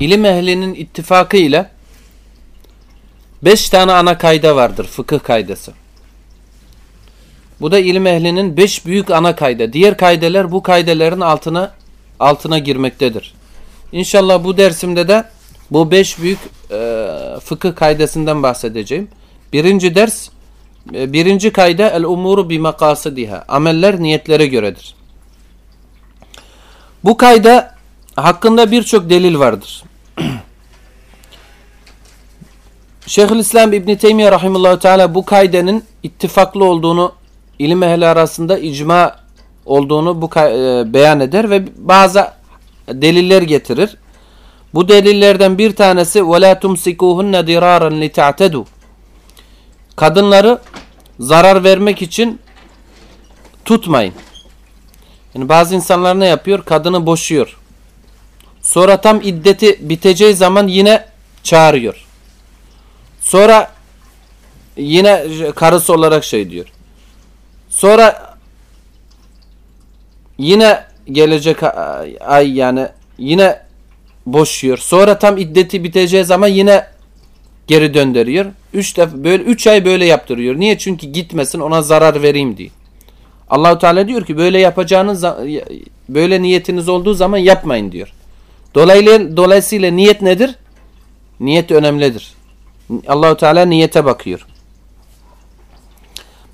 ilim ehlinin ittifakı ile beş tane ana kayda vardır fıkıh kaydası. Bu da ilim ehlinin beş büyük ana kayda. Diğer kaydeler bu kaydelerin altına altına girmektedir. İnşallah bu dersimde de bu beş büyük e, fıkıh kaydesinden bahsedeceğim. Birinci ders, e, birinci kayda el umuru bi makasidiha. Ameller niyetlere göredir. Bu kayda hakkında birçok delil vardır. Şeyhülislam İbn Teymiyye rahimehullah teala bu kaidenin ittifaklı olduğunu ilim ehli arasında icma olduğunu bu e, beyan eder ve bazı deliller getirir. Bu delillerden bir tanesi ve la tumsikuhunna diraran. Kadınları zarar vermek için tutmayın. Yani bazı insanlar ne yapıyor? Kadını boşuyor. Sonra tam iddeti biteceği zaman yine çağırıyor. Sonra yine karısı olarak şey diyor. Sonra yine gelecek ay yani yine boşuyor. Sonra tam iddeti biteceği zaman yine geri döndürüyor. Üç defa böyle üç ay böyle yaptırıyor. Niye? Çünkü gitmesin ona zarar vereyim diye. Allahu Teala diyor ki böyle yapacağınız böyle niyetiniz olduğu zaman yapmayın diyor. Dolayısıyla, dolayısıyla niyet nedir? Niyet önemlidir. Allahu Teala niyete bakıyor.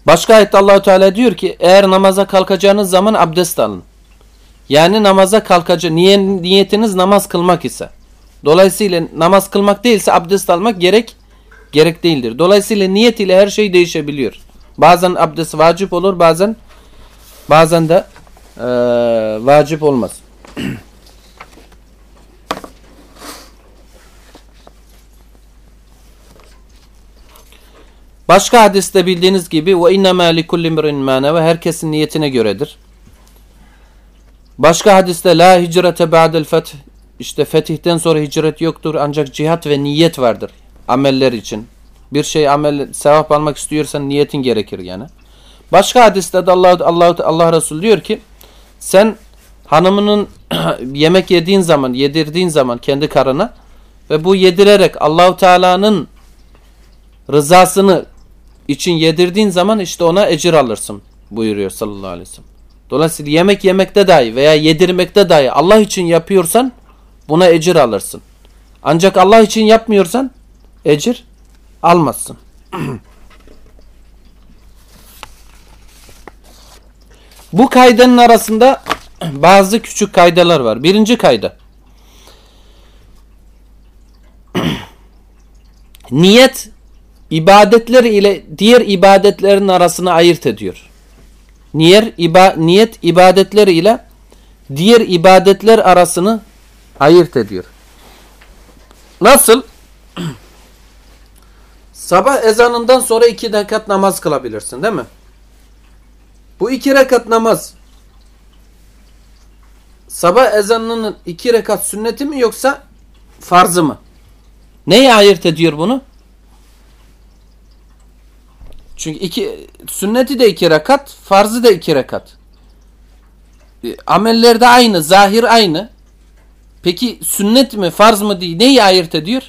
Başka ayette Allahu Teala diyor ki eğer namaza kalkacağınız zaman abdest alın. Yani namaza kalkacı niyetiniz namaz kılmak ise. Dolayısıyla namaz kılmak değilse abdest almak gerek gerek değildir. Dolayısıyla niyet ile her şey değişebiliyor. Bazen abdest vacip olur, bazen bazen de e, vacip olmaz. Başka hadiste bildiğiniz gibi ve innemâ likulli imrin ve herkesin niyetine göredir. Başka hadiste la hicrete ba'del feth işte fetihten sonra hicret yoktur ancak cihat ve niyet vardır ameller için. Bir şey amel sevap almak istiyorsan niyetin gerekir yani. Başka hadiste de Allah Allah Allah Resulü diyor ki sen hanımının yemek yediğin zaman, yedirdiğin zaman kendi karına ve bu yedirerek Allahu Teala'nın rızasını için yedirdiğin zaman işte ona ecir alırsın buyuruyor sallallahu aleyhi ve sellem. Dolayısıyla yemek yemekte dahi veya yedirmekte dahi Allah için yapıyorsan buna ecir alırsın. Ancak Allah için yapmıyorsan ecir almazsın. Bu kaydanın arasında bazı küçük kaydalar var. Birinci kayda. Niyet ibadetler ile diğer ibadetlerin arasını ayırt ediyor. Niyet, iba, niyet ibadetler ile diğer ibadetler arasını ayırt ediyor. Nasıl? Sabah ezanından sonra iki rekat namaz kılabilirsin değil mi? Bu iki rekat namaz sabah ezanının iki rekat sünneti mi yoksa farzı mı? Neyi ayırt ediyor bunu? Çünkü iki, sünneti de iki rekat, farzı da iki rekat. E, ameller de aynı, zahir aynı. Peki sünnet mi, farz mı diye neyi ayırt ediyor?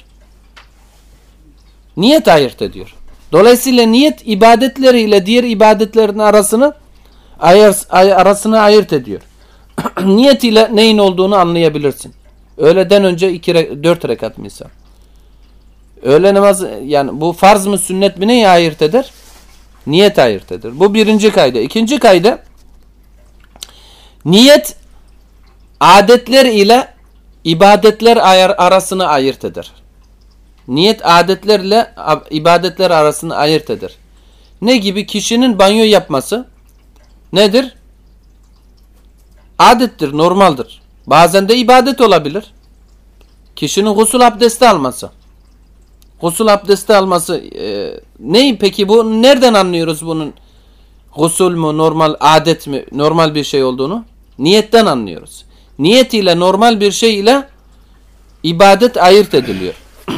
Niyet ayırt ediyor. Dolayısıyla niyet ibadetleriyle diğer ibadetlerin arasını ayır, arasını ayırt ediyor. niyet ile neyin olduğunu anlayabilirsin. Öğleden önce iki, dört rekat misal. Öğle namazı yani bu farz mı sünnet mi neyi ayırt eder? Niyet ayırt eder. Bu birinci kayda. İkinci kayda niyet adetler ile ibadetler arasını ayırt eder. Niyet adetlerle ibadetler arasını ayırt eder. Ne gibi? Kişinin banyo yapması nedir? Adettir, normaldir. Bazen de ibadet olabilir. Kişinin gusül abdesti alması. Gusül abdesti alması e, ne peki bu nereden anlıyoruz bunun gusül mü normal adet mi normal bir şey olduğunu? Niyetten anlıyoruz. Niyet ile normal bir şey ile ibadet ayırt ediliyor.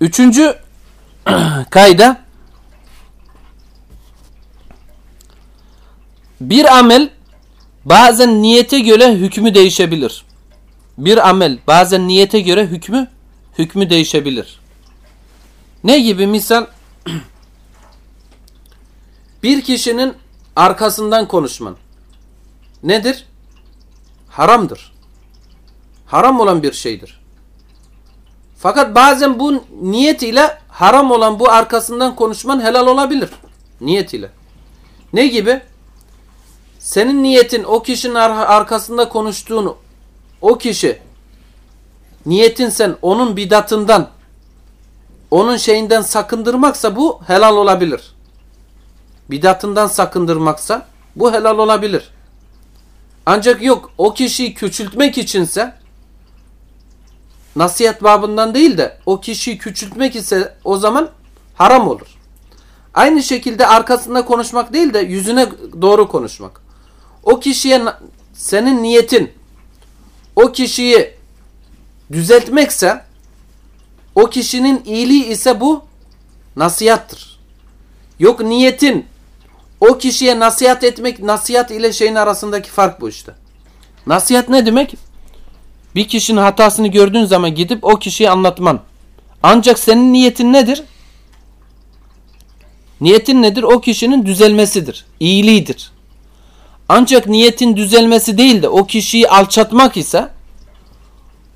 Üçüncü kayda bir amel bazen niyete göre hükmü değişebilir. bir amel bazen niyete göre hükmü hükmü değişebilir. Ne gibi misal bir kişinin arkasından konuşman nedir? Haramdır. Haram olan bir şeydir. Fakat bazen bu niyet ile haram olan bu arkasından konuşman helal olabilir. Niyet ile. Ne gibi? Senin niyetin o kişinin arkasında konuştuğunu o kişi niyetin sen onun bidatından onun şeyinden sakındırmaksa bu helal olabilir. Bidatından sakındırmaksa bu helal olabilir. Ancak yok o kişiyi küçültmek içinse nasihat babından değil de o kişiyi küçültmek ise o zaman haram olur. Aynı şekilde arkasında konuşmak değil de yüzüne doğru konuşmak. O kişiye senin niyetin o kişiyi düzeltmekse o kişinin iyiliği ise bu nasihattır. Yok niyetin o kişiye nasihat etmek nasihat ile şeyin arasındaki fark bu işte. Nasihat ne demek? Bir kişinin hatasını gördüğün zaman gidip o kişiyi anlatman. Ancak senin niyetin nedir? Niyetin nedir? O kişinin düzelmesidir. İyiliğidir. Ancak niyetin düzelmesi değil de o kişiyi alçatmak ise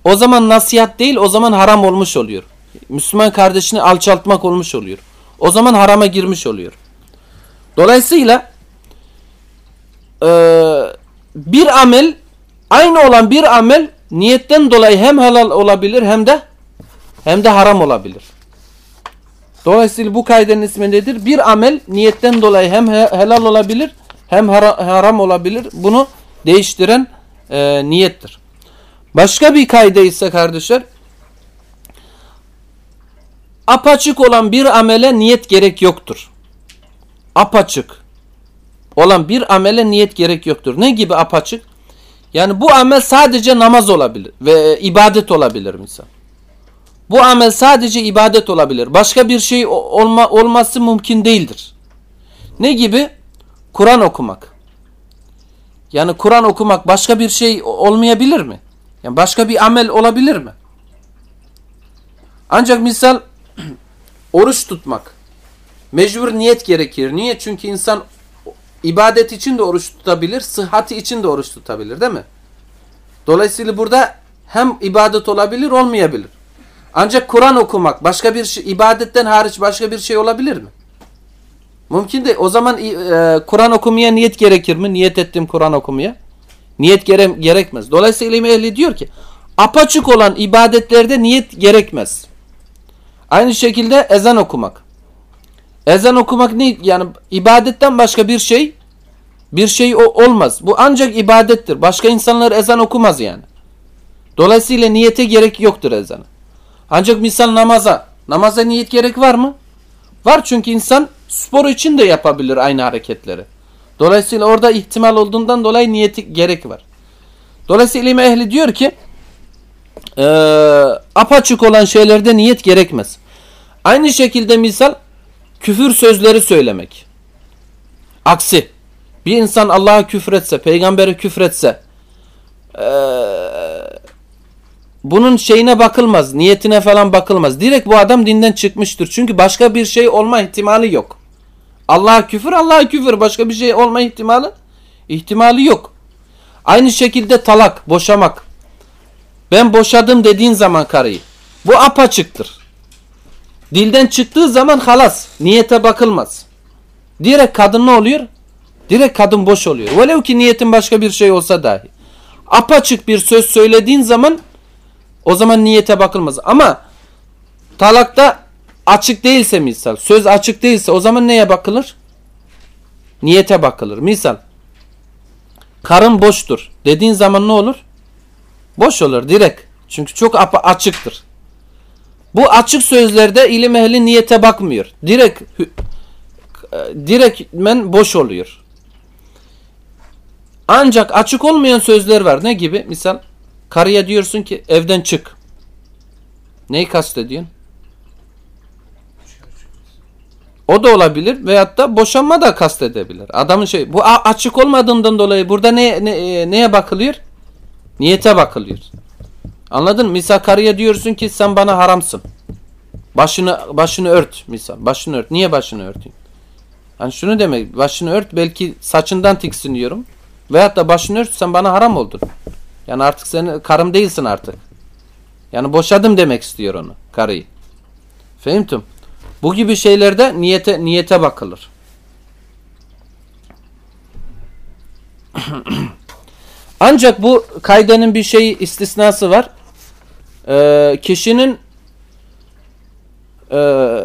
o zaman nasihat değil o zaman haram olmuş oluyor. Müslüman kardeşini alçaltmak olmuş oluyor. O zaman harama girmiş oluyor. Dolayısıyla e, bir amel aynı olan bir amel niyetten dolayı hem helal olabilir hem de hem de haram olabilir. Dolayısıyla bu kaidenin ismi nedir? Bir amel niyetten dolayı hem helal olabilir hem haram olabilir. Bunu değiştiren e, niyettir. Başka bir kaide ise kardeşler apaçık olan bir amele niyet gerek yoktur. Apaçık olan bir amele niyet gerek yoktur. Ne gibi apaçık? Yani bu amel sadece namaz olabilir ve ibadet olabilir misal. Bu amel sadece ibadet olabilir. Başka bir şey olma, olması mümkün değildir. Ne gibi? Kur'an okumak. Yani Kur'an okumak başka bir şey olmayabilir mi? Yani başka bir amel olabilir mi? Ancak misal oruç tutmak. Mecbur niyet gerekir. Niye? Çünkü insan ibadet için de oruç tutabilir, sıhhati için de oruç tutabilir değil mi? Dolayısıyla burada hem ibadet olabilir, olmayabilir. Ancak Kur'an okumak başka bir şey, ibadetten hariç başka bir şey olabilir mi? Mümkün değil. O zaman e, Kur'an okumaya niyet gerekir mi? Niyet ettim Kur'an okumaya. Niyet gere gerekmez. Dolayısıyla ilim ehli diyor ki apaçık olan ibadetlerde niyet gerekmez. Aynı şekilde ezan okumak. Ezan okumak ne? Yani ibadetten başka bir şey bir şey o olmaz. Bu ancak ibadettir. Başka insanlar ezan okumaz yani. Dolayısıyla niyete gerek yoktur ezana. Ancak misal namaza. Namaza niyet gerek var mı? Var çünkü insan spor için de yapabilir aynı hareketleri. Dolayısıyla orada ihtimal olduğundan dolayı niyeti gerek var. Dolayısıyla ilim ehli diyor ki e, apaçık olan şeylerde niyet gerekmez. Aynı şekilde misal küfür sözleri söylemek. Aksi bir insan Allah'a küfretse, peygambere küfretse e, bunun şeyine bakılmaz, niyetine falan bakılmaz. Direkt bu adam dinden çıkmıştır. Çünkü başka bir şey olma ihtimali yok. Allah'a küfür, Allah'a küfür. Başka bir şey olma ihtimali ihtimali yok. Aynı şekilde talak, boşamak. Ben boşadım dediğin zaman karıyı. Bu apaçıktır. Dilden çıktığı zaman halas. Niyete bakılmaz. Direkt kadın ne oluyor? Direkt kadın boş oluyor. Velev ki niyetin başka bir şey olsa dahi. Apaçık bir söz söylediğin zaman o zaman niyete bakılmaz. Ama talakta açık değilse misal, söz açık değilse o zaman neye bakılır? Niyete bakılır. Misal, karın boştur dediğin zaman ne olur? Boş olur direkt. Çünkü çok açıktır. Bu açık sözlerde ilim ehli niyete bakmıyor. Direkt direktmen boş oluyor. Ancak açık olmayan sözler var. Ne gibi? Misal karıya diyorsun ki evden çık. Neyi kastediyorsun? O da olabilir veyahut da boşanma da kastedebilir. Adamın şey bu açık olmadığından dolayı burada ne, ne neye bakılıyor? Niyete bakılıyor. Anladın mı? Misal karıya diyorsun ki sen bana haramsın. Başını başını ört misal. Başını ört. Niye başını örteyim? Hani şunu demek. Başını ört belki saçından tiksiniyorum. Veyahut da başını ört sen bana haram oldun. Yani artık sen karım değilsin artık. Yani boşadım demek istiyor onu karıyı. Fehimtum. Bu gibi şeylerde niyete niyete bakılır. Ancak bu kaydenin bir şey istisnası var. Ee, kişinin e,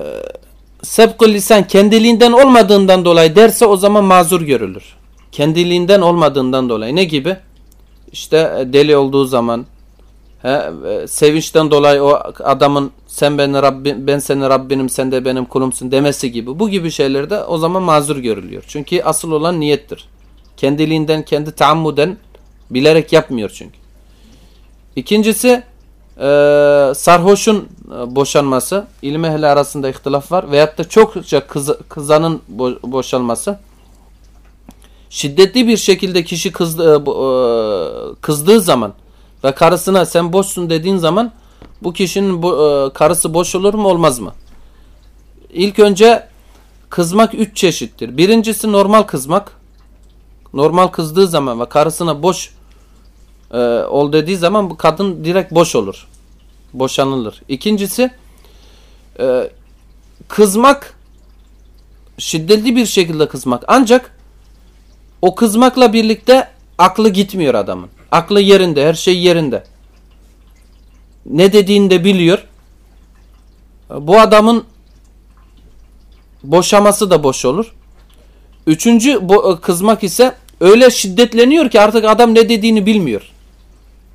sebkul lisan kendiliğinden olmadığından dolayı derse o zaman mazur görülür. Kendiliğinden olmadığından dolayı. Ne gibi? İşte e, deli olduğu zaman he, e, sevinçten dolayı o adamın sen beni Rabbin, ben senin Rabbinim sen de benim kulumsun demesi gibi. Bu gibi şeylerde o zaman mazur görülüyor. Çünkü asıl olan niyettir. Kendiliğinden kendi taammuden bilerek yapmıyor çünkü. İkincisi e, sarhoşun e, boşanması. İlim ehli arasında ihtilaf var. Veyahut da çokça kız, kızanın bo boşalması. Şiddetli bir şekilde kişi kızdı, e, kızdığı zaman ve karısına sen boşsun dediğin zaman bu kişinin bo, karısı boş olur mu olmaz mı? İlk önce kızmak üç çeşittir. Birincisi normal kızmak. Normal kızdığı zaman ve karısına boş e, ol dediği zaman bu kadın direkt boş olur. Boşanılır. İkincisi e, kızmak şiddetli bir şekilde kızmak. Ancak o kızmakla birlikte aklı gitmiyor adamın. Aklı yerinde, her şey yerinde. Ne dediğini de biliyor. Bu adamın boşaması da boş olur. Üçüncü kızmak ise öyle şiddetleniyor ki artık adam ne dediğini bilmiyor.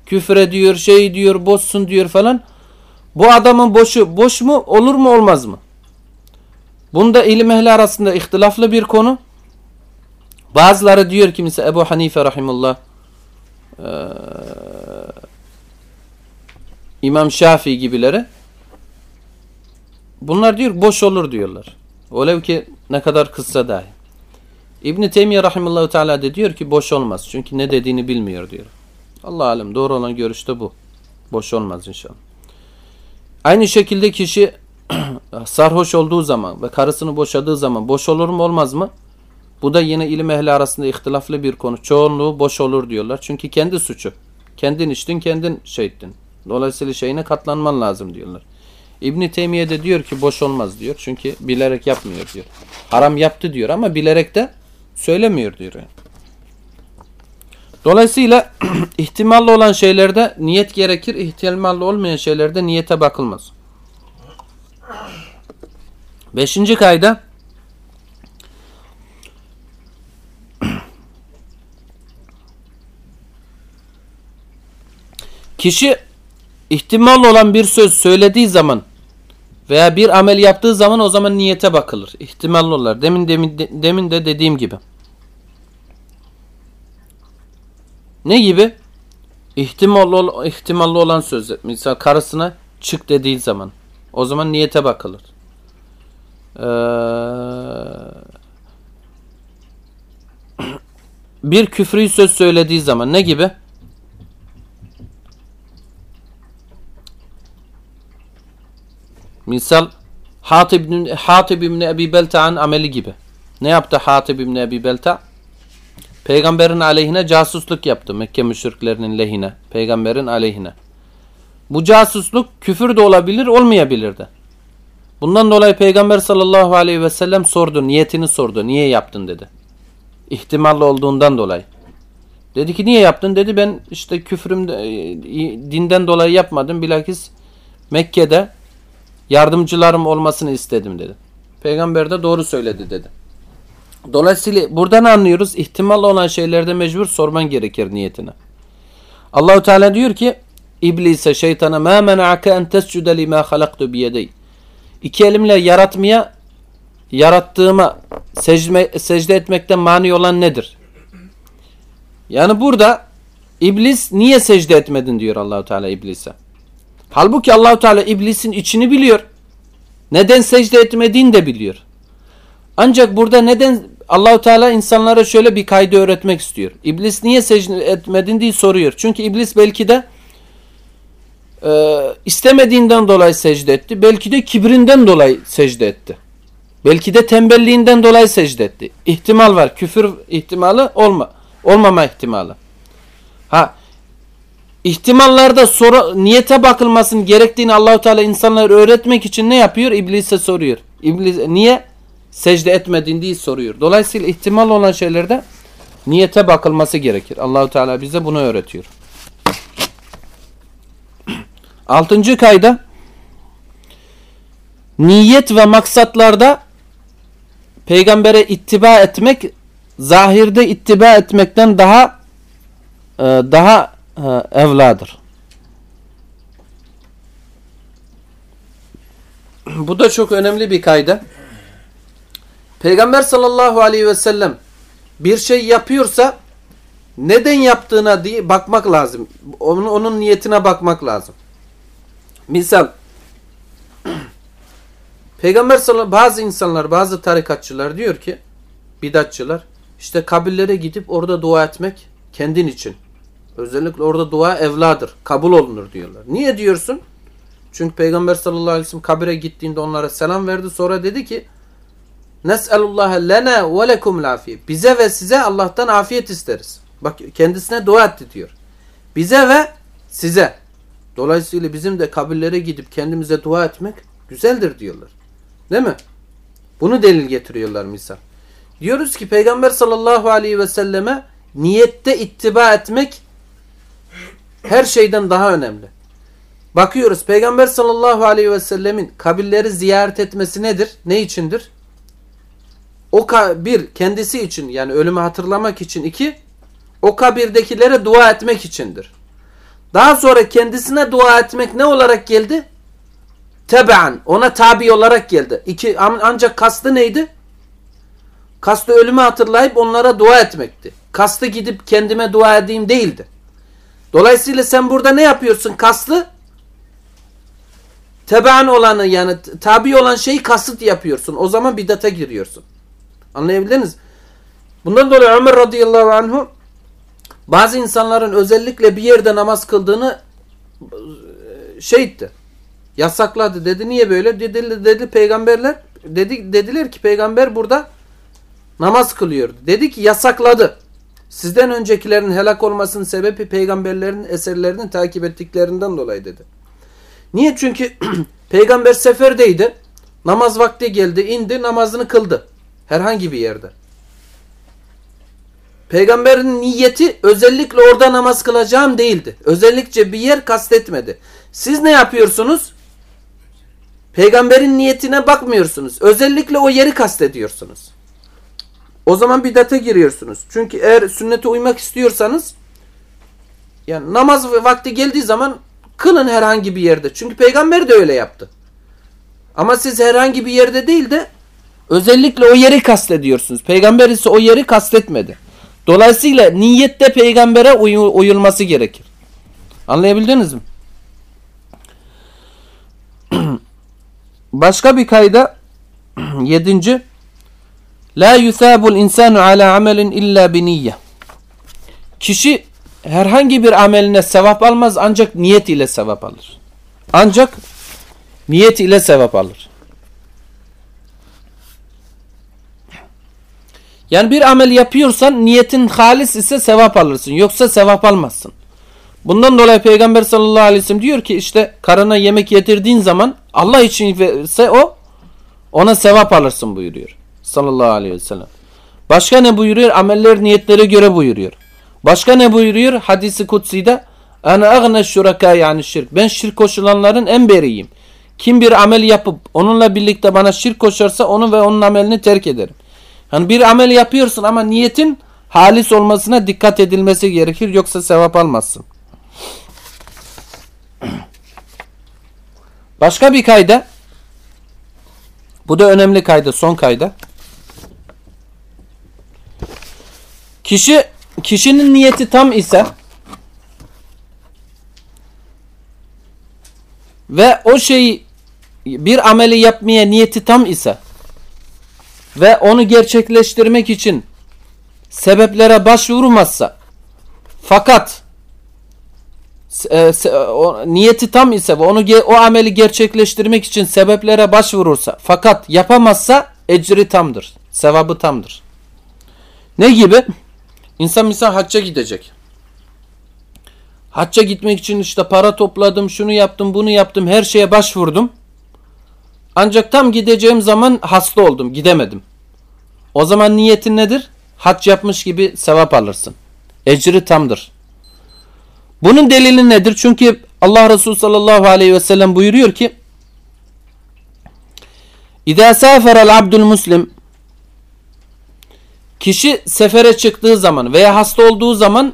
Küfür ediyor, şey diyor, boşsun diyor falan. Bu adamın boşu boş mu olur mu olmaz mı? Bunda ilim ehli arasında ihtilaflı bir konu. Bazıları diyor ki mesela Ebu Hanife rahimullah ee, İmam Şafii gibileri bunlar diyor boş olur diyorlar. Olev ki ne kadar kıssa dahi. İbn Teymiyye rahimehullah teala de diyor ki boş olmaz. Çünkü ne dediğini bilmiyor diyor. Allah alem doğru olan görüş de bu. Boş olmaz inşallah. Aynı şekilde kişi sarhoş olduğu zaman ve karısını boşadığı zaman boş olur mu olmaz mı? Bu da yine ilim ehli arasında ihtilaflı bir konu. Çoğunluğu boş olur diyorlar. Çünkü kendi suçu. Kendin içtin, kendin şey ettin. Dolayısıyla şeyine katlanman lazım diyorlar. İbni Teymiye de diyor ki boş olmaz diyor. Çünkü bilerek yapmıyor diyor. Haram yaptı diyor ama bilerek de söylemiyor diyor. Dolayısıyla ihtimalli olan şeylerde niyet gerekir. İhtimalli olmayan şeylerde niyete bakılmaz. Beşinci kayda kişi ihtimal olan bir söz söylediği zaman veya bir amel yaptığı zaman o zaman niyete bakılır. İhtimalli olar. Demin, demin, demin de dediğim gibi. Ne gibi? İhtimalli, ihtimalli olan söz. Mesela karısına çık dediği zaman. O zaman niyete bakılır. Ee, bir küfrü söz söylediği zaman ne gibi? Misal Hatib Hatib ibn Ebi Belta'nın ameli gibi. Ne yaptı Hatib ibn Ebi Belta? Peygamberin aleyhine casusluk yaptı Mekke müşriklerinin lehine. Peygamberin aleyhine. Bu casusluk küfür de olabilir olmayabilir de. Bundan dolayı Peygamber sallallahu aleyhi ve sellem sordu. Niyetini sordu. Niye yaptın dedi. İhtimalli olduğundan dolayı. Dedi ki niye yaptın? Dedi ben işte küfrüm e, dinden dolayı yapmadım. Bilakis Mekke'de yardımcılarım olmasını istedim dedi. Peygamber de doğru söyledi dedi. Dolayısıyla buradan anlıyoruz ihtimal olan şeylerde mecbur sorman gerekir niyetine. Allahu Teala diyor ki İblise şeytana ma mena'ake en tescude lima halaktu biyedey. İki elimle yaratmaya yarattığıma secde, secde etmekten mani olan nedir? Yani burada iblis niye secde etmedin diyor Allahu Teala iblise. Halbuki Allahu Teala iblisin içini biliyor. Neden secde etmediğini de biliyor. Ancak burada neden Allahu Teala insanlara şöyle bir kaydı öğretmek istiyor. İblis niye secde etmedin diye soruyor. Çünkü iblis belki de e, istemediğinden dolayı secde etti. Belki de kibrinden dolayı secde etti. Belki de tembelliğinden dolayı secde etti. İhtimal var. Küfür ihtimali olma, olmama ihtimali. Ha ihtimallarda soru, niyete bakılmasın gerektiğini Allahu Teala insanlara öğretmek için ne yapıyor? İblise soruyor. İblis niye secde etmedin diye soruyor. Dolayısıyla ihtimal olan şeylerde niyete bakılması gerekir. Allahu Teala bize bunu öğretiyor. Altıncı kayda niyet ve maksatlarda peygambere ittiba etmek zahirde ittiba etmekten daha e, daha evladır. Bu da çok önemli bir kayda. Peygamber sallallahu aleyhi ve sellem bir şey yapıyorsa neden yaptığına diye bakmak lazım. Onun, onun niyetine bakmak lazım. Misal Peygamber sallallahu bazı insanlar, bazı tarikatçılar diyor ki bidatçılar işte kabirlere gidip orada dua etmek kendin için. Özellikle orada dua evladır. Kabul olunur diyorlar. Niye diyorsun? Çünkü Peygamber sallallahu aleyhi ve sellem kabire gittiğinde onlara selam verdi. Sonra dedi ki Nes'elullaha lena ve lekum afiyet. Bize ve size Allah'tan afiyet isteriz. Bak kendisine dua etti diyor. Bize ve size. Dolayısıyla bizim de kabirlere gidip kendimize dua etmek güzeldir diyorlar. Değil mi? Bunu delil getiriyorlar misal. Diyoruz ki Peygamber sallallahu aleyhi ve selleme niyette ittiba etmek her şeyden daha önemli. Bakıyoruz Peygamber sallallahu aleyhi ve sellemin kabirleri ziyaret etmesi nedir? Ne içindir? O bir kendisi için yani ölümü hatırlamak için iki o kabirdekilere dua etmek içindir. Daha sonra kendisine dua etmek ne olarak geldi? Tebaan ona tabi olarak geldi. İki, ancak kastı neydi? Kastı ölümü hatırlayıp onlara dua etmekti. Kastı gidip kendime dua edeyim değildi. Dolayısıyla sen burada ne yapıyorsun? Kastı tebaan olanı yani tabi olan şeyi kasıt yapıyorsun. O zaman bidata giriyorsun. Anlayabildiniz? Bundan dolayı Ömer radıyallahu anhu bazı insanların özellikle bir yerde namaz kıldığını e, şeydi. Yasakladı. Dedi niye böyle? Dedi, dedi peygamberler dedi, dediler ki peygamber burada namaz kılıyor. Dedi ki yasakladı. Sizden öncekilerin helak olmasının sebebi peygamberlerin eserlerini takip ettiklerinden dolayı dedi. Niye? Çünkü peygamber seferdeydi. Namaz vakti geldi, indi, namazını kıldı. Herhangi bir yerde. Peygamberin niyeti özellikle orada namaz kılacağım değildi. Özellikle bir yer kastetmedi. Siz ne yapıyorsunuz? Peygamberin niyetine bakmıyorsunuz. Özellikle o yeri kastediyorsunuz. O zaman bidate giriyorsunuz. Çünkü eğer sünnete uymak istiyorsanız yani namaz vakti geldiği zaman kılın herhangi bir yerde. Çünkü peygamber de öyle yaptı. Ama siz herhangi bir yerde değil de özellikle o yeri kastediyorsunuz. Peygamber ise o yeri kastetmedi. Dolayısıyla niyette peygambere uy uyulması gerekir. Anlayabildiniz mi? Başka bir kayda yedinci La yusabul insanu ala amelin illa biniyye. Kişi herhangi bir ameline sevap almaz ancak niyet ile sevap alır. Ancak niyet ile sevap alır. Yani bir amel yapıyorsan niyetin halis ise sevap alırsın. Yoksa sevap almazsın. Bundan dolayı Peygamber sallallahu aleyhi ve sellem diyor ki işte karına yemek yedirdiğin zaman Allah için ise o ona sevap alırsın buyuruyor. Sallallahu aleyhi ve sellem. Başka ne buyuruyor? Ameller niyetlere göre buyuruyor. Başka ne buyuruyor? Hadisi kutsi'de Ana agna şuraka yani şirk. Ben şirk koşulanların en beriyim. Kim bir amel yapıp onunla birlikte bana şirk koşarsa onu ve onun amelini terk ederim. Yani bir amel yapıyorsun ama niyetin halis olmasına dikkat edilmesi gerekir yoksa sevap almazsın. Başka bir kayda bu da önemli kayda son kayda. Kişi kişinin niyeti tam ise ve o şeyi bir ameli yapmaya niyeti tam ise ve onu gerçekleştirmek için sebeplere başvurmazsa fakat e, se- o, niyeti tam ise ve onu o ameli gerçekleştirmek için sebeplere başvurursa fakat yapamazsa ecri tamdır. Sevabı tamdır. Ne gibi? İnsan misal hacca gidecek. Hacca gitmek için işte para topladım, şunu yaptım, bunu yaptım, her şeye başvurdum. Ancak tam gideceğim zaman hasta oldum, gidemedim. O zaman niyetin nedir? Hac yapmış gibi sevap alırsın. Ecri tamdır. Bunun delili nedir? Çünkü Allah Resulü sallallahu aleyhi ve sellem buyuruyor ki İzâ sâferel abdül muslim Kişi sefere çıktığı zaman veya hasta olduğu zaman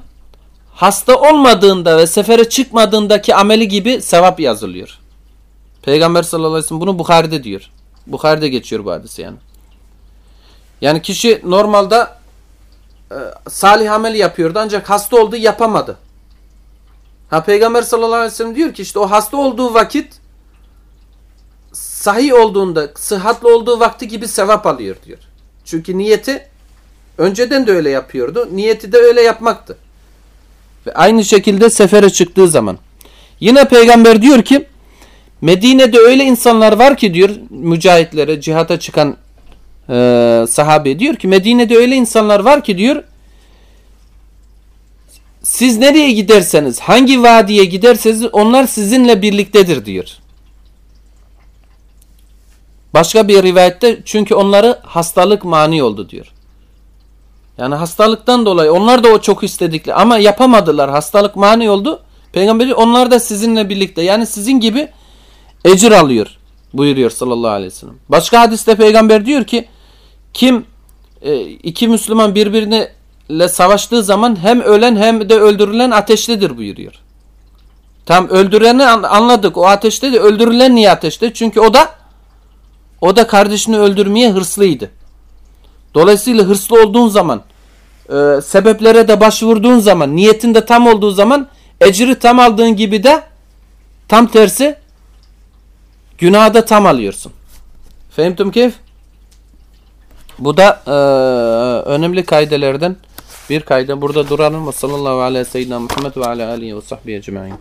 hasta olmadığında ve sefere çıkmadığındaki ameli gibi sevap yazılıyor. Peygamber sallallahu aleyhi ve sellem bunu Bukhari'de diyor. Bukhari'de geçiyor bu hadise yani. Yani kişi normalde e, salih amel yapıyordu ancak hasta oldu yapamadı. Ha Peygamber sallallahu aleyhi ve sellem diyor ki işte o hasta olduğu vakit sahih olduğunda, sıhhatli olduğu vakti gibi sevap alıyor diyor. Çünkü niyeti önceden de öyle yapıyordu. Niyeti de öyle yapmaktı. Ve aynı şekilde sefere çıktığı zaman. Yine peygamber diyor ki Medine'de öyle insanlar var ki diyor mücahitlere, cihata çıkan e, sahabe diyor ki Medine'de öyle insanlar var ki diyor siz nereye giderseniz, hangi vadiye giderseniz onlar sizinle birliktedir diyor. Başka bir rivayette çünkü onları hastalık mani oldu diyor. Yani hastalıktan dolayı onlar da o çok istedikleri ama yapamadılar. Hastalık mani oldu. Peygamber diyor, onlar da sizinle birlikte yani sizin gibi ecir alıyor buyuruyor sallallahu aleyhi ve sellem. Başka hadiste peygamber diyor ki kim e, iki Müslüman birbirine savaştığı zaman hem ölen hem de öldürülen ateştedir buyuruyor. Tam öldüreni an- anladık. O ateşte de öldürülen niye ateşte? Çünkü o da o da kardeşini öldürmeye hırslıydı. Dolayısıyla hırslı olduğun zaman e, sebeplere de başvurduğun zaman niyetin de tam olduğu zaman ecri tam aldığın gibi de tam tersi günahı da tam alıyorsun. Fehimtum keyf? Bu da e, önemli kaydelerden bir kayda. Burada duralım. Sallallahu aleyhi ve sellem Muhammed ve ala ve sahbihi ecma'in.